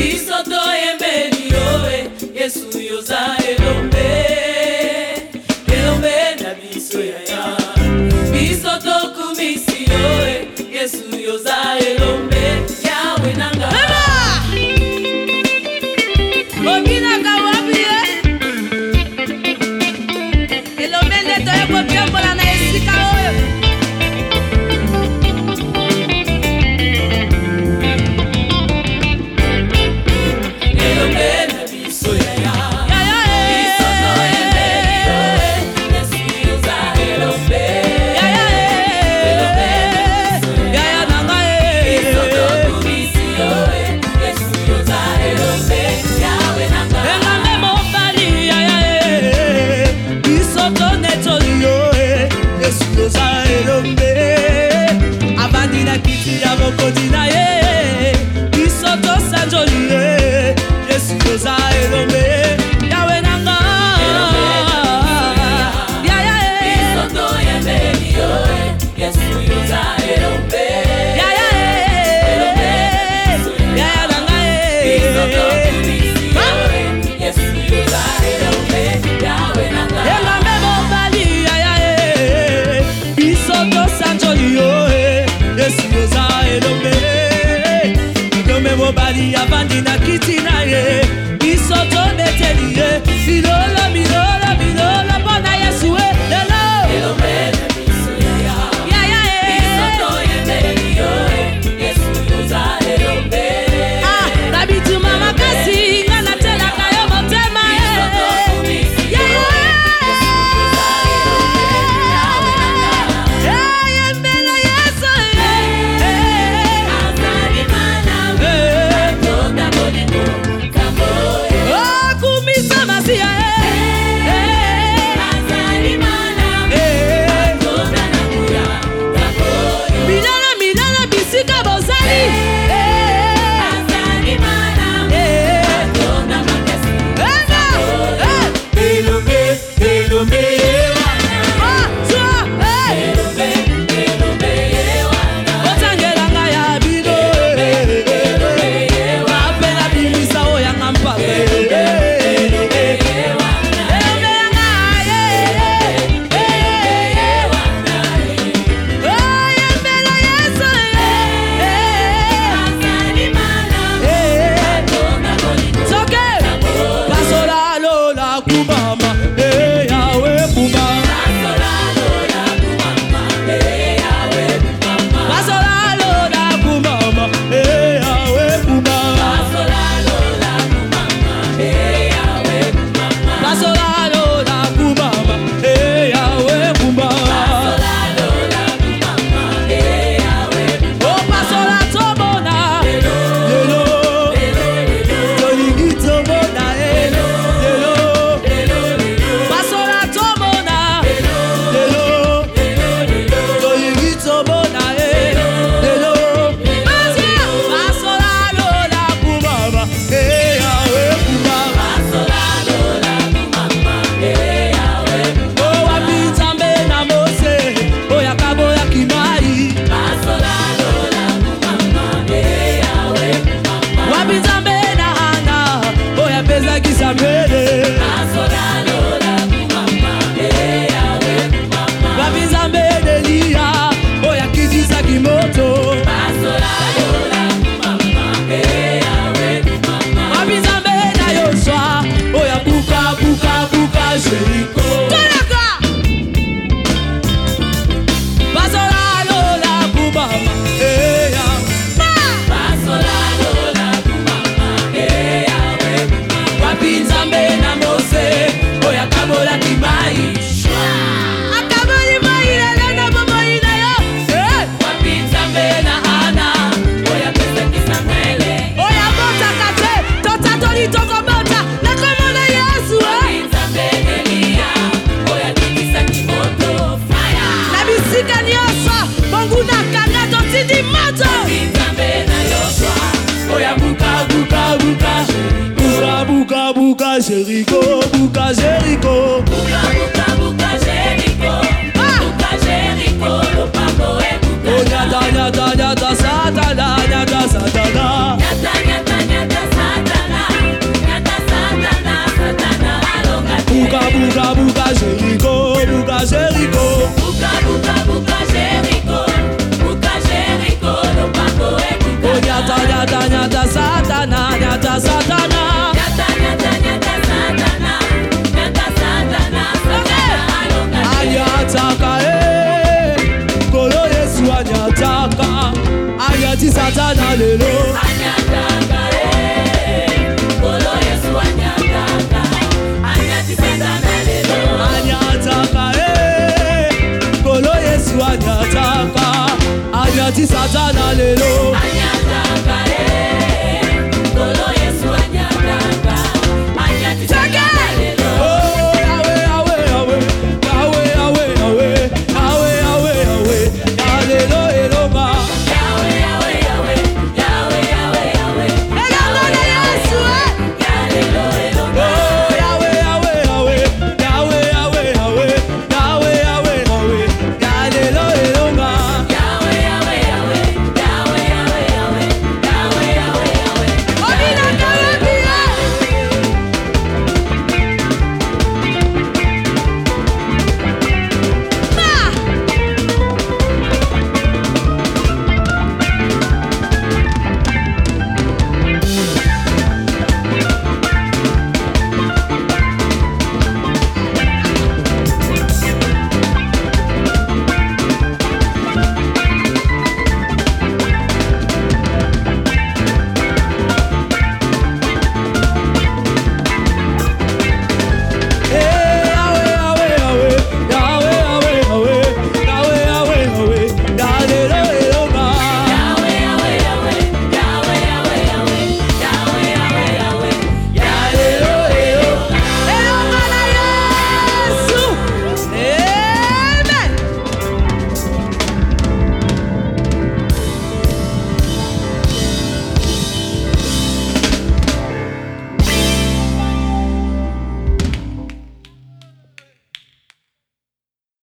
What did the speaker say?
Bisoto mobali avandi na kiti na ye. Biso tobeteli ye. Bilolo milolo moto Oya buka buka buca, buca, buka buca, Jericho buca Jericho. Buca, buka buka Jericho. Buka Jericho ah! Lopa boe eh, buka. Oya olha, da da da da satana anyataka anyati satana lelo. Anyataka eh. Oh, Bolo yesu anyataka. Anyati satana lelo. Anyataka eh. Oh, Bolo yesu anyataka. Anyati satana lelo.